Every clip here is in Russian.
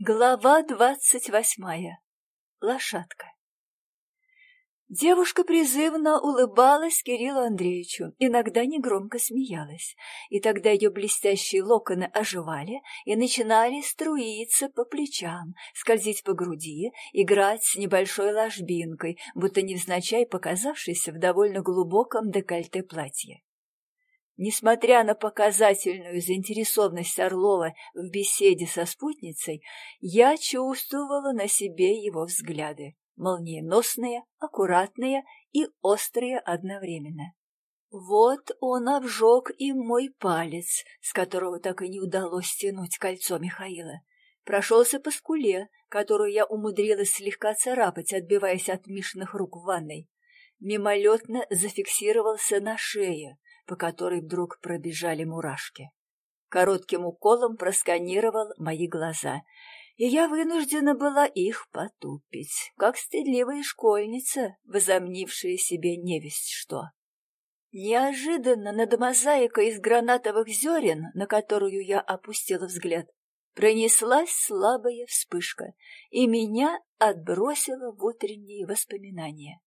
Глава двадцать восьмая. Лошадка. Девушка призывно улыбалась Кириллу Андреевичу, иногда негромко смеялась, и тогда ее блестящие локоны оживали и начинали струиться по плечам, скользить по груди, играть с небольшой ложбинкой, будто невзначай показавшейся в довольно глубоком декольте платья. Несмотря на показательную заинтересованность Орлова в беседе со спутницей, я чувствовала на себе его взгляды, молниеносные, аккуратные и острые одновременно. Вот он обжег и мой палец, с которого так и не удалось стянуть кольцо Михаила. Прошелся по скуле, которую я умудрилась слегка царапать, отбиваясь от Мишиных рук в ванной. Мимолетно зафиксировался на шее, по которой вдруг пробежали мурашки. Коротким уколом просканировал мои глаза, и я вынуждена была их потупить, как стыдливая школьница, возомнившая себе невесть что. Неожиданно над мозаикой из гранатовых зерен, на которую я опустила взгляд, пронеслась слабая вспышка, и меня отбросило в утренние воспоминания.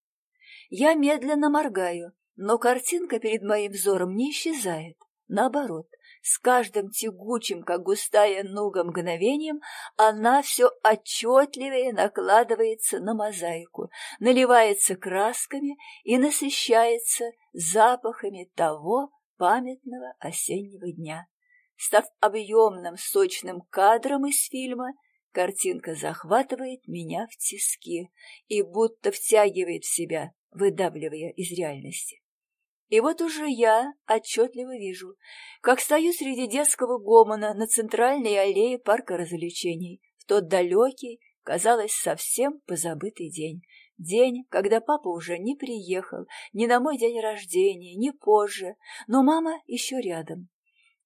Я медленно моргаю, но картинка перед моим взором не исчезает. Наоборот, с каждым тягучим, как густая нуга, мгновением она все отчетливее накладывается на мозаику, наливается красками и насыщается запахами того памятного осеннего дня. Став объемным сочным кадром из фильма, картинка захватывает меня в тиски и будто втягивает в себя, выдавливая из реальности. И вот уже я отчетливо вижу, как стою среди детского гомона на центральной аллее парка развлечений в тот далекий, казалось, совсем позабытый день. День, когда папа уже не приехал ни на мой день рождения, ни позже, но мама еще рядом.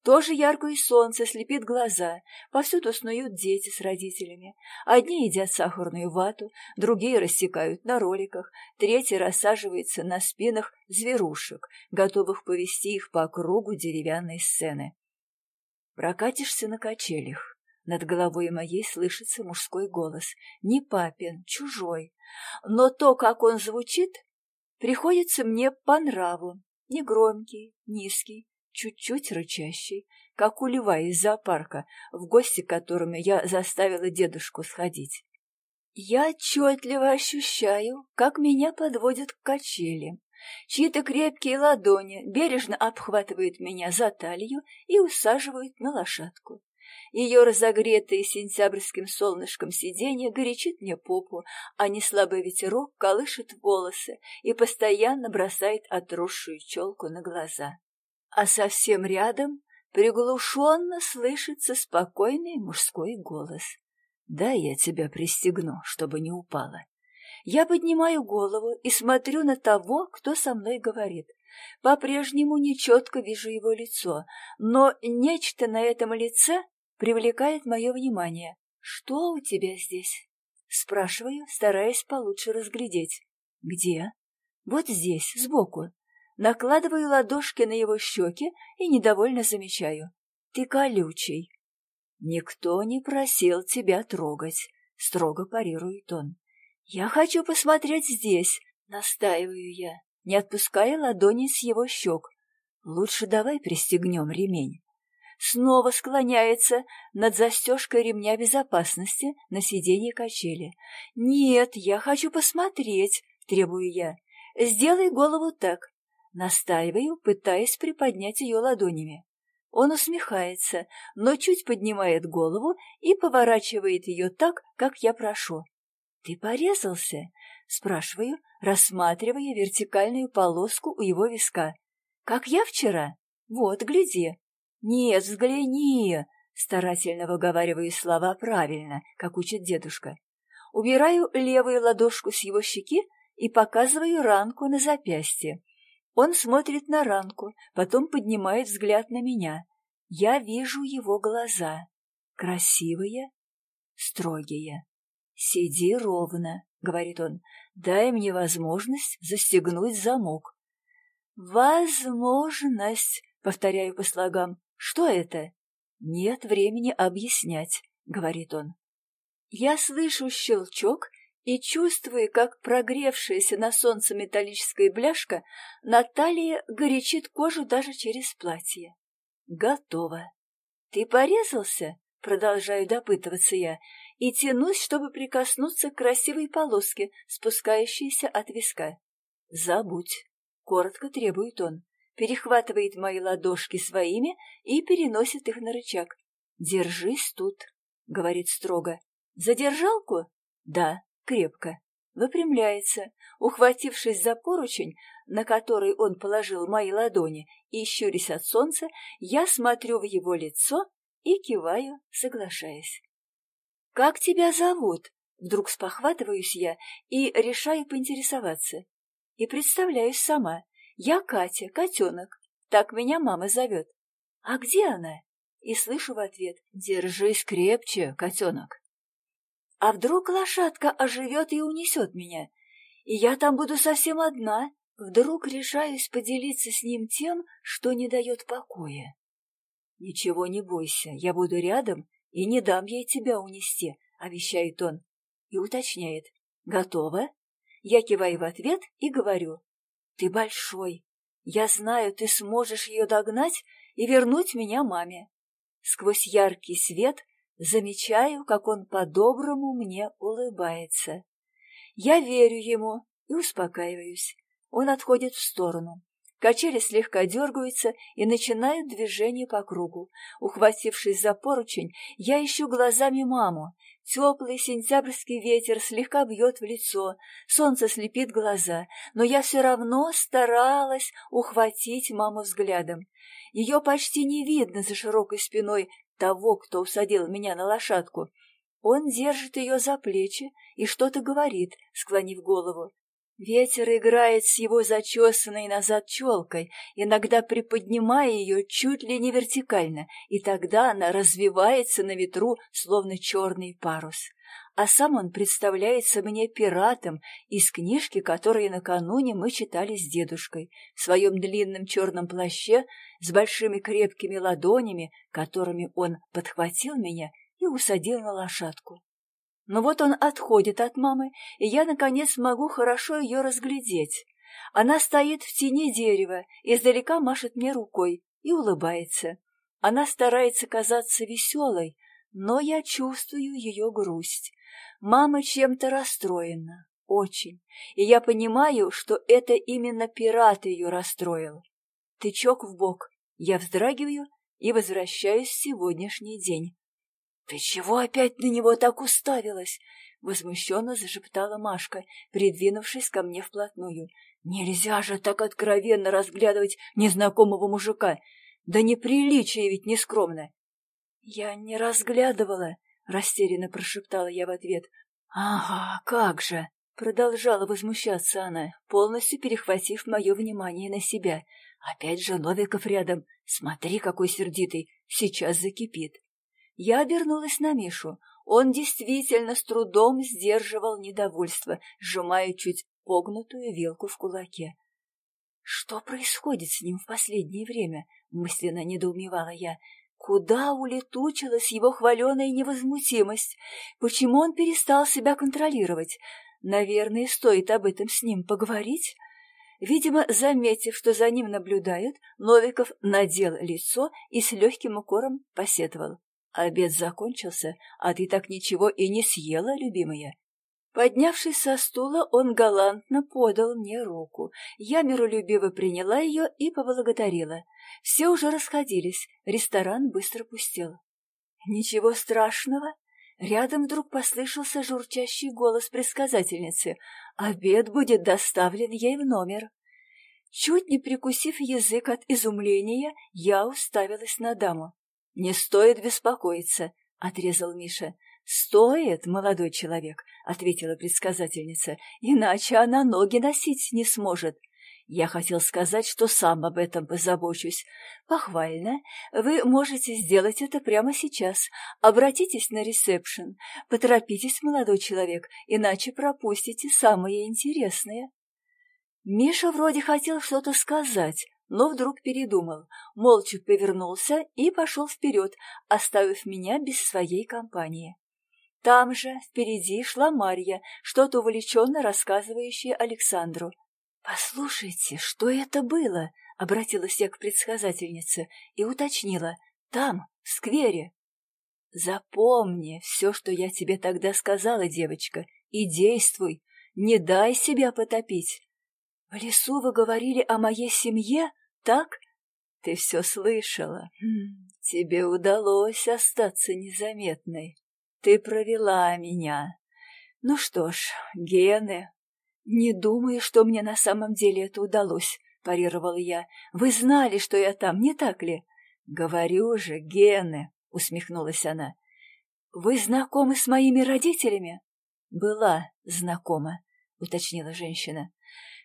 Тоже яркое солнце слепит глаза, повсюду снуют дети с родителями. Одни едят сахарную вату, другие рассекают на роликах, третьи рассаживаются на спинах зверушек, готовых повести их по кругу деревянной сцены. Прокатишься на качелях. Над головой моей слышится мужской голос. Не папин, чужой. Но то, как он звучит, приходится мне по нраву. Негромкий, низкий, чуть-чуть рычащий, как у льва из зоопарка, в гости к которому я заставила дедушку сходить. Я отчетливо ощущаю, как меня подводят к качели. Чьи-то крепкие ладони бережно обхватывают меня за талию и усаживают на лошадку. Ее разогретое сентябрьским солнышком сиденье горячит мне попу, а неслабый ветерок колышет волосы и постоянно бросает отросшую челку на глаза а совсем рядом приглушенно слышится спокойный мужской голос. «Да, я тебя пристегну, чтобы не упала». Я поднимаю голову и смотрю на того, кто со мной говорит. По-прежнему нечетко вижу его лицо, но нечто на этом лице привлекает мое внимание. «Что у тебя здесь?» Спрашиваю, стараясь получше разглядеть. «Где?» «Вот здесь, сбоку. Накладываю ладошки на его щеки и недовольно замечаю. Ты колючий. Никто не просил тебя трогать, строго парирует он. Я хочу посмотреть здесь, настаиваю я, не отпуская ладони с его щек. Лучше давай пристегнем ремень. Снова склоняется над застежкой ремня безопасности на сиденье качели. «Нет, я хочу посмотреть», — требую я. «Сделай голову так, Настаиваю, пытаясь приподнять ее ладонями. Он усмехается, но чуть поднимает голову и поворачивает ее так, как я прошу. «Ты порезался?» — спрашиваю, рассматривая вертикальную полоску у его виска. «Как я вчера? Вот, гляди». «Нет, взгляни!» — старательно выговариваю слова правильно, как учит дедушка. Убираю левую ладошку с его щеки и показываю ранку на запястье. Он смотрит на ранку, потом поднимает взгляд на меня. Я вижу его глаза. Красивые, строгие. «Сиди ровно», — говорит он, — «дай мне возможность застегнуть замок». «Возможность», — повторяю по слогам. «Что это?» «Нет времени объяснять», — говорит он. Я слышу щелчок и чувствую, как прогревшаяся на солнце металлическая бляшка на горячит кожу даже через платье. Готово. Ты порезался? Продолжаю допытываться я и тянусь, чтобы прикоснуться к красивой полоске, спускающейся от виска. Забудь. Коротко требует он, перехватывает мои ладошки своими и переносит их на рычаг. «Держись тут», — говорит строго. «Задержалку?» «Да, крепко». Выпрямляется, ухватившись за поручень, на который он положил мои ладони, и, щурясь от солнца, я смотрю в его лицо и киваю, соглашаясь. «Как тебя зовут?» Вдруг спохватываюсь я и решаю поинтересоваться. И представляюсь сама. Я Катя, котенок. Так меня мама зовет. А где она? И слышу в ответ. Держись крепче, котенок. А вдруг лошадка оживет и унесет меня? И я там буду совсем одна. Вдруг решаюсь поделиться с ним тем, что не дает покоя. Ничего не бойся, я буду рядом и не дам ей тебя унести, обещает он. И уточняет. Готова? Я киваю в ответ и говорю. Ты большой. Я знаю, ты сможешь ее догнать и вернуть меня маме. Сквозь яркий свет замечаю, как он по-доброму мне улыбается. Я верю ему и успокаиваюсь. Он отходит в сторону. Качели слегка дергаются и начинают движение по кругу. Ухватившись за поручень, я ищу глазами маму. Теплый сентябрьский ветер слегка бьет в лицо, солнце слепит глаза, но я все равно старалась ухватить маму взглядом. Ее почти не видно за широкой спиной того, кто усадил меня на лошадку. Он держит ее за плечи и что-то говорит, склонив голову. Ветер играет с его зачесанной назад челкой, иногда приподнимая ее чуть ли не вертикально, и тогда она развивается на ветру, словно черный парус. А сам он представляется мне пиратом из книжки, которую накануне мы читали с дедушкой, в своем длинном черном плаще с большими крепкими ладонями, которыми он подхватил меня и усадил на лошадку. Но вот он отходит от мамы, и я, наконец, могу хорошо ее разглядеть. Она стоит в тени дерева, издалека машет мне рукой и улыбается. Она старается казаться веселой, но я чувствую ее грусть. Мама чем-то расстроена, очень, и я понимаю, что это именно пират ее расстроил. Тычок в бок, я вздрагиваю и возвращаюсь в сегодняшний день. «Ты чего опять на него так уставилась?» — возмущенно зашептала Машка, придвинувшись ко мне вплотную. «Нельзя же так откровенно разглядывать незнакомого мужика! Да неприличие ведь нескромно!» «Я не разглядывала», — растерянно прошептала я в ответ. «Ага, как же!» — продолжала возмущаться она, полностью перехватив мое внимание на себя. «Опять же Новиков рядом. Смотри, какой сердитый. Сейчас закипит». Я обернулась на Мишу. Он действительно с трудом сдерживал недовольство, сжимая чуть погнутую вилку в кулаке. «Что происходит с ним в последнее время?» — мысленно недоумевала я. Куда улетучилась его хваленая невозмутимость? Почему он перестал себя контролировать? Наверное, стоит об этом с ним поговорить. Видимо, заметив, что за ним наблюдают, Новиков надел лицо и с легким укором посетовал. Обед закончился, а ты так ничего и не съела, любимая. Поднявшись со стула, он галантно подал мне руку. Я миролюбиво приняла ее и поблагодарила. Все уже расходились, ресторан быстро пустел. Ничего страшного. Рядом вдруг послышался журчащий голос предсказательницы. Обед будет доставлен ей в номер. Чуть не прикусив язык от изумления, я уставилась на даму. «Не стоит беспокоиться», — отрезал Миша. «Стоит, молодой человек», — ответила предсказательница, «иначе она ноги носить не сможет». Я хотел сказать, что сам об этом позабочусь. Похвально. Вы можете сделать это прямо сейчас. Обратитесь на ресепшн. Поторопитесь, молодой человек, иначе пропустите самое интересное. Миша вроде хотел что-то сказать, но вдруг передумал, молча повернулся и пошел вперед, оставив меня без своей компании. Там же, впереди, шла Марья, что-то увлеченно рассказывающая Александру. «Послушайте, что это было?» — обратилась я к предсказательнице и уточнила. «Там, в сквере». «Запомни все, что я тебе тогда сказала, девочка, и действуй. Не дай себя потопить. В лесу вы говорили о моей семье, так? Ты все слышала. Хм, тебе удалось остаться незаметной. Ты провела меня. Ну что ж, гены. Не думаю, что мне на самом деле это удалось, парировала я. Вы знали, что я там, не так ли? Говорю же, гены, усмехнулась она. Вы знакомы с моими родителями? Была знакома, уточнила женщина.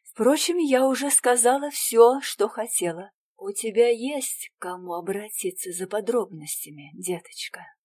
Впрочем, я уже сказала все, что хотела. У тебя есть к кому обратиться за подробностями, деточка?